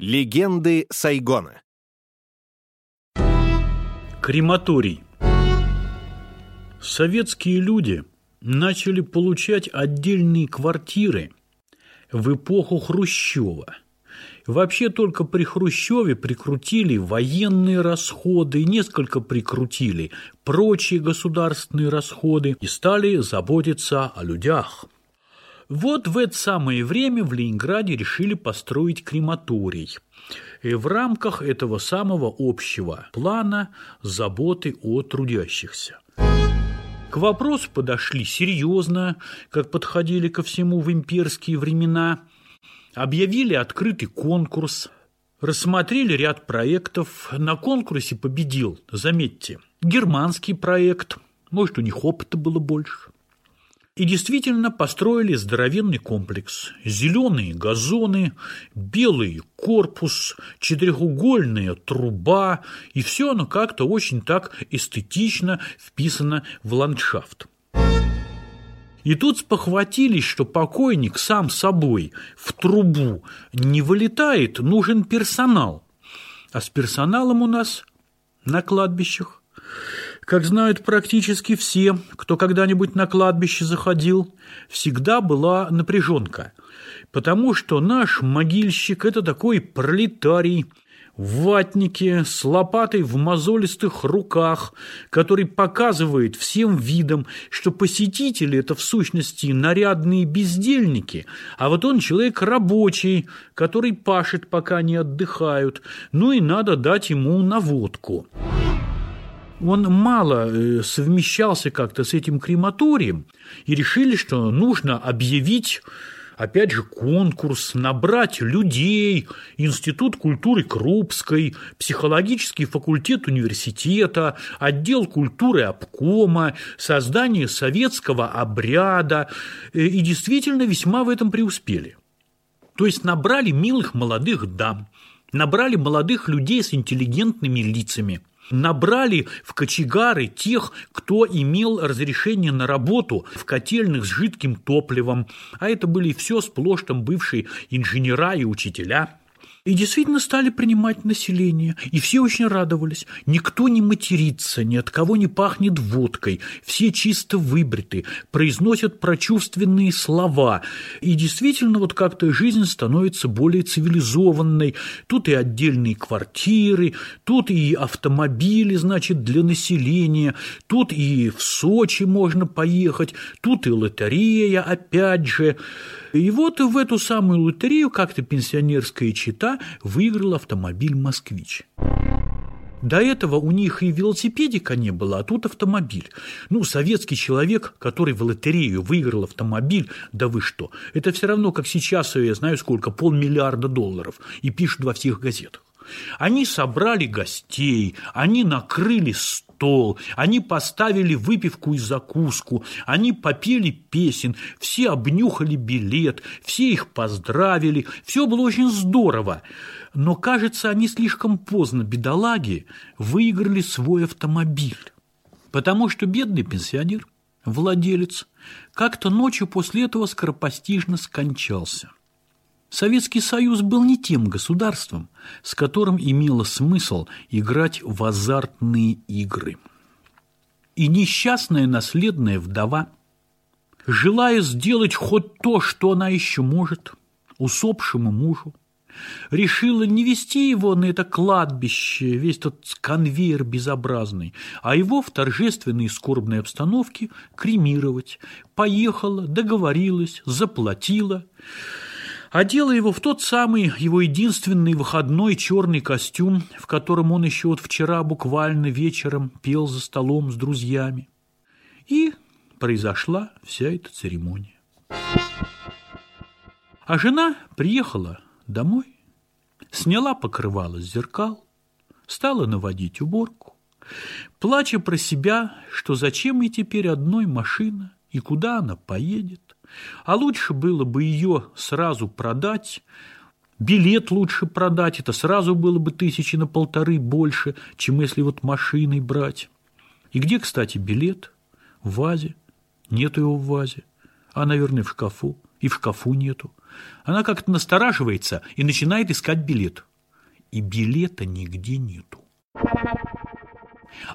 Легенды Сайгона. Крематорий. Советские люди начали получать отдельные квартиры в эпоху Хрущева. Вообще только при Хрущеве прикрутили военные расходы, несколько прикрутили прочие государственные расходы и стали заботиться о людях – вот в это самое время в Ленинграде решили построить крематорий. И в рамках этого самого общего плана заботы о трудящихся. К вопросу подошли серьезно, как подходили ко всему в имперские времена. Объявили открытый конкурс, рассмотрели ряд проектов. На конкурсе победил, заметьте, германский проект. Может, у них опыта было больше. И действительно построили здоровенный комплекс. Зеленые газоны, белый корпус, четырехугольная труба, и все оно как-то очень так эстетично вписано в ландшафт. И тут спохватились, что покойник сам собой в трубу не вылетает, нужен персонал. А с персоналом у нас на кладбищах как знают практически все, кто когда-нибудь на кладбище заходил, всегда была напряженка, потому что наш могильщик – это такой пролетарий, в ватнике, с лопатой в мозолистых руках, который показывает всем видом, что посетители – это в сущности нарядные бездельники, а вот он человек рабочий, который пашет, пока не отдыхают, ну и надо дать ему наводку он мало э, совмещался как-то с этим крематорием, и решили, что нужно объявить опять же, конкурс, набрать людей, Институт культуры Крупской, психологический факультет университета, отдел культуры обкома, создание советского обряда, э, и действительно весьма в этом преуспели. То есть набрали милых молодых дам, набрали молодых людей с интеллигентными лицами – набрали в кочегары тех, кто имел разрешение на работу в котельных с жидким топливом, а это были все сплошь там бывшие инженера и учителя. И действительно стали принимать население, и все очень радовались. Никто не матерится, ни от кого не пахнет водкой, все чисто выбриты, произносят прочувственные слова. И действительно вот как-то жизнь становится более цивилизованной. Тут и отдельные квартиры, тут и автомобили, значит, для населения, тут и в Сочи можно поехать, тут и лотерея, опять же. И вот в эту самую лотерею как-то пенсионерская чита выиграла автомобиль «Москвич». До этого у них и велосипедика не было, а тут автомобиль. Ну, советский человек, который в лотерею выиграл автомобиль, да вы что? Это все равно, как сейчас, я знаю сколько, полмиллиарда долларов. И пишут во всех газетах. Они собрали гостей, они накрыли стол, они поставили выпивку и закуску, они попели песен, все обнюхали билет, все их поздравили, все было очень здорово. Но, кажется, они слишком поздно, бедолаги, выиграли свой автомобиль. Потому что бедный пенсионер, владелец, как-то ночью после этого скоропостижно скончался. Советский Союз был не тем государством, с которым имело смысл играть в азартные игры. И несчастная наследная вдова, желая сделать хоть то, что она еще может, усопшему мужу, решила не вести его на это кладбище, весь тот конвейер безобразный, а его в торжественной и скорбной обстановке кремировать. Поехала, договорилась, заплатила – одела его в тот самый его единственный выходной черный костюм, в котором он еще вот вчера буквально вечером пел за столом с друзьями. И произошла вся эта церемония. А жена приехала домой, сняла покрывало с зеркал, стала наводить уборку, плача про себя, что зачем ей теперь одной машина и куда она поедет. А лучше было бы ее сразу продать, билет лучше продать, это сразу было бы тысячи на полторы больше, чем если вот машиной брать. И где, кстати, билет? В вазе. Нету его в вазе. А, наверное, в шкафу. И в шкафу нету. Она как-то настораживается и начинает искать билет – и билета нигде нету.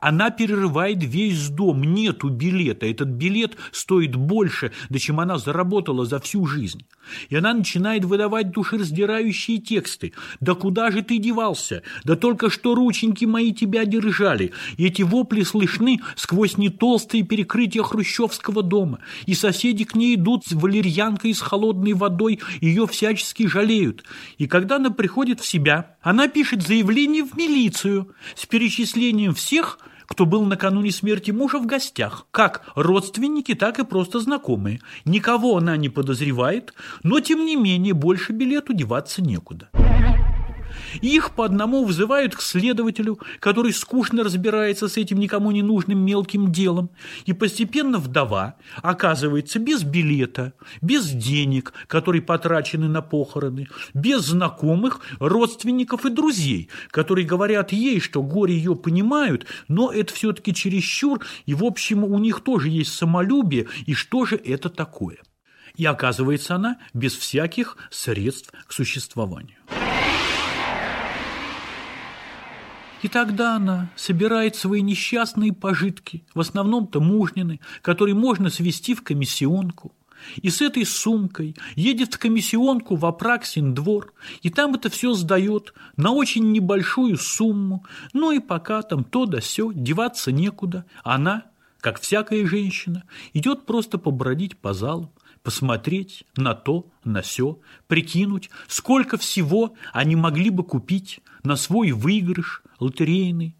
Она перерывает весь дом, нету билета. Этот билет стоит больше, да чем она заработала за всю жизнь. И она начинает выдавать душераздирающие тексты. «Да куда же ты девался? Да только что рученьки мои тебя держали». И эти вопли слышны сквозь нетолстые перекрытия хрущевского дома. И соседи к ней идут с валерьянкой с холодной водой, ее всячески жалеют. И когда она приходит в себя, она пишет заявление в милицию с перечислением всех, кто был накануне смерти мужа в гостях, как родственники, так и просто знакомые. Никого она не подозревает, но тем не менее больше билету деваться некуда. Их по одному вызывают к следователю, который скучно разбирается с этим никому не нужным мелким делом, и постепенно вдова оказывается без билета, без денег, которые потрачены на похороны, без знакомых, родственников и друзей, которые говорят ей, что горе ее понимают, но это все-таки чересчур, и, в общем, у них тоже есть самолюбие, и что же это такое? И оказывается она без всяких средств к существованию. И тогда она собирает свои несчастные пожитки, в основном-то мужнины, которые можно свести в комиссионку. И с этой сумкой едет в комиссионку в Апраксин двор, и там это все сдает на очень небольшую сумму. Ну и пока там то да сё, деваться некуда. Она, как всякая женщина, идет просто побродить по залам, посмотреть на то, на сё, прикинуть, сколько всего они могли бы купить на свой выигрыш лотерейный.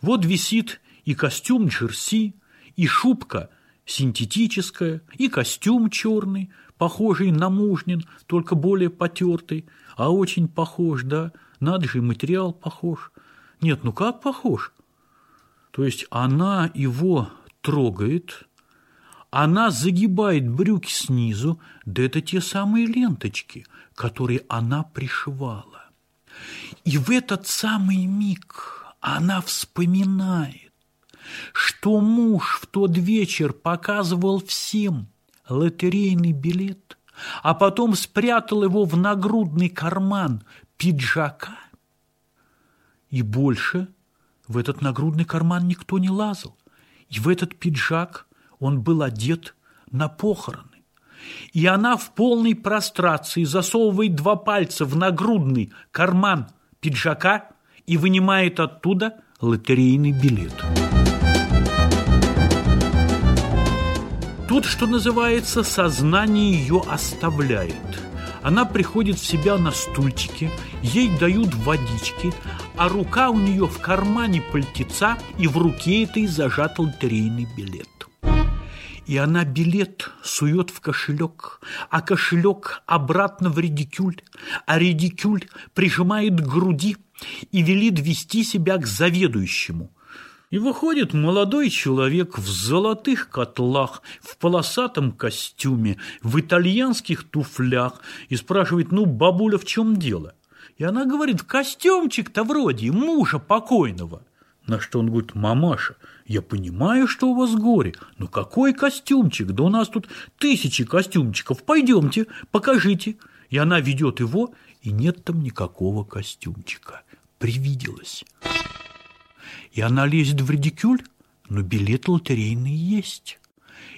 Вот висит и костюм джерси, и шубка синтетическая, и костюм черный, похожий на мужнин, только более потертый, а очень похож, да, надо же, материал похож. Нет, ну как похож? То есть она его трогает, она загибает брюки снизу, да это те самые ленточки, которые она пришивала. И в этот самый миг она вспоминает, что муж в тот вечер показывал всем лотерейный билет, а потом спрятал его в нагрудный карман пиджака. И больше в этот нагрудный карман никто не лазал. И в этот пиджак он был одет на похороны. И она в полной прострации засовывает два пальца в нагрудный карман пиджака и вынимает оттуда лотерейный билет. Тут, что называется, сознание ее оставляет. Она приходит в себя на стульчике, ей дают водички, а рука у нее в кармане пальтеца, и в руке этой зажат лотерейный билет и она билет сует в кошелек, а кошелек обратно в редикюль, а редикюль прижимает к груди и велит вести себя к заведующему. И выходит молодой человек в золотых котлах, в полосатом костюме, в итальянских туфлях и спрашивает, ну, бабуля, в чем дело? И она говорит, костюмчик-то вроде мужа покойного. На что он говорит, мамаша, я понимаю, что у вас горе, но какой костюмчик? Да у нас тут тысячи костюмчиков. Пойдемте, покажите. И она ведет его, и нет там никакого костюмчика. Привиделось. И она лезет в редикюль, но билет лотерейный есть.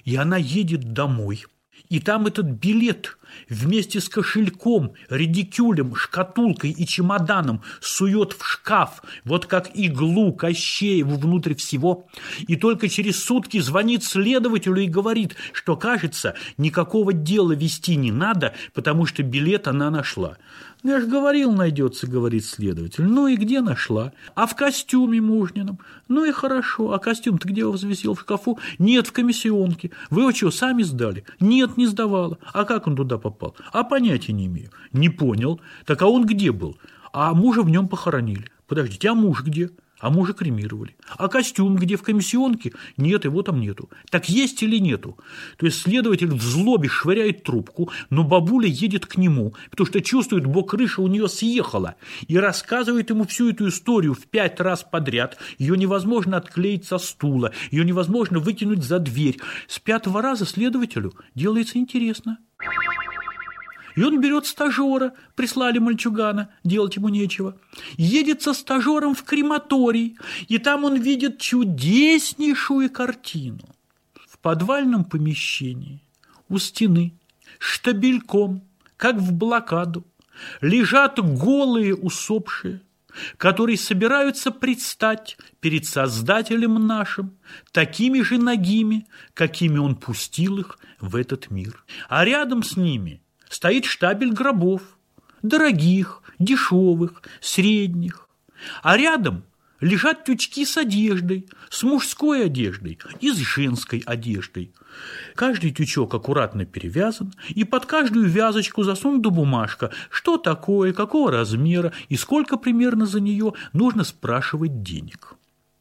И она едет домой, и там этот билет вместе с кошельком, редикюлем, шкатулкой и чемоданом сует в шкаф, вот как иглу Кощееву внутрь всего, и только через сутки звонит следователю и говорит, что, кажется, никакого дела вести не надо, потому что билет она нашла. «Я же говорил, найдется», — говорит следователь. «Ну и где нашла? А в костюме мужнином. Ну и хорошо. А костюм-то где его взвесил в шкафу? Нет, в комиссионке. Вы его что, сами сдали? Нет, не сдавала. А как он туда попал? А понятия не имею. Не понял. Так а он где был? А мужа в нем похоронили. Подождите, а муж где? А мужа кремировали. А костюм где в комиссионке? Нет, его там нету. Так есть или нету? То есть следователь в злобе швыряет трубку, но бабуля едет к нему, потому что чувствует, бо крыша у нее съехала, и рассказывает ему всю эту историю в пять раз подряд. Ее невозможно отклеить со стула, ее невозможно выкинуть за дверь. С пятого раза следователю делается интересно. И он берет стажера, прислали мальчугана, делать ему нечего. Едет со стажером в крематорий, и там он видит чудеснейшую картину. В подвальном помещении у стены штабельком, как в блокаду, лежат голые усопшие, которые собираются предстать перед Создателем нашим такими же ногими, какими Он пустил их в этот мир. А рядом с ними стоит штабель гробов, дорогих, дешевых, средних. А рядом лежат тючки с одеждой, с мужской одеждой и с женской одеждой. Каждый тючок аккуратно перевязан, и под каждую вязочку засунута бумажка, что такое, какого размера и сколько примерно за нее нужно спрашивать денег.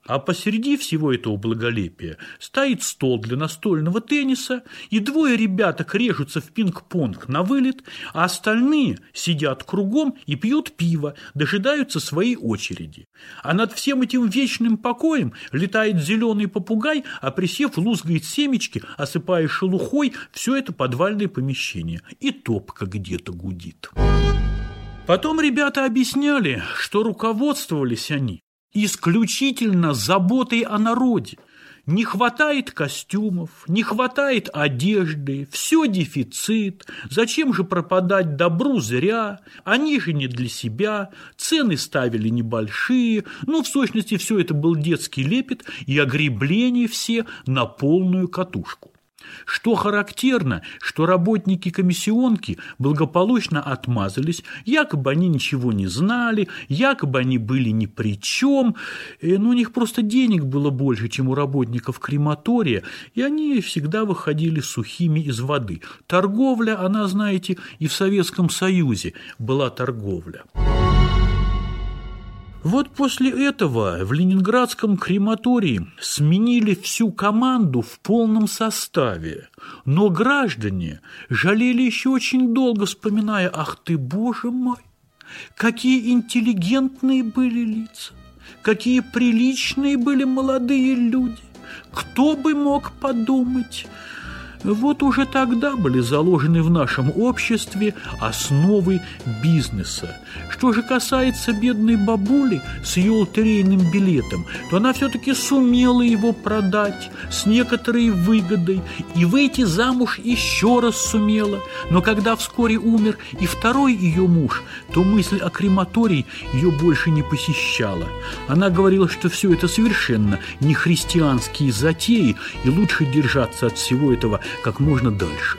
А посреди всего этого благолепия стоит стол для настольного тенниса, и двое ребяток режутся в пинг-понг на вылет, а остальные сидят кругом и пьют пиво, дожидаются своей очереди. А над всем этим вечным покоем летает зеленый попугай, а присев лузгает семечки, осыпая шелухой все это подвальное помещение. И топка где-то гудит. Потом ребята объясняли, что руководствовались они исключительно заботой о народе. Не хватает костюмов, не хватает одежды, все дефицит. Зачем же пропадать добру зря? Они же не для себя, цены ставили небольшие. Ну, в сущности, все это был детский лепет и огребление все на полную катушку. Что характерно, что работники комиссионки благополучно отмазались, якобы они ничего не знали, якобы они были ни при чем, но ну, у них просто денег было больше, чем у работников крематория, и они всегда выходили сухими из воды. Торговля, она, знаете, и в Советском Союзе была торговля. Вот после этого в ленинградском крематории сменили всю команду в полном составе, но граждане жалели еще очень долго, вспоминая «Ах ты, боже мой, какие интеллигентные были лица, какие приличные были молодые люди, кто бы мог подумать...» Вот уже тогда были заложены в нашем обществе основы бизнеса. Что же касается бедной бабули с ее лотерейным билетом, то она все-таки сумела его продать с некоторой выгодой и выйти замуж еще раз сумела. Но когда вскоре умер и второй ее муж, то мысль о крематории ее больше не посещала. Она говорила, что все это совершенно не христианские затеи и лучше держаться от всего этого как можно дальше.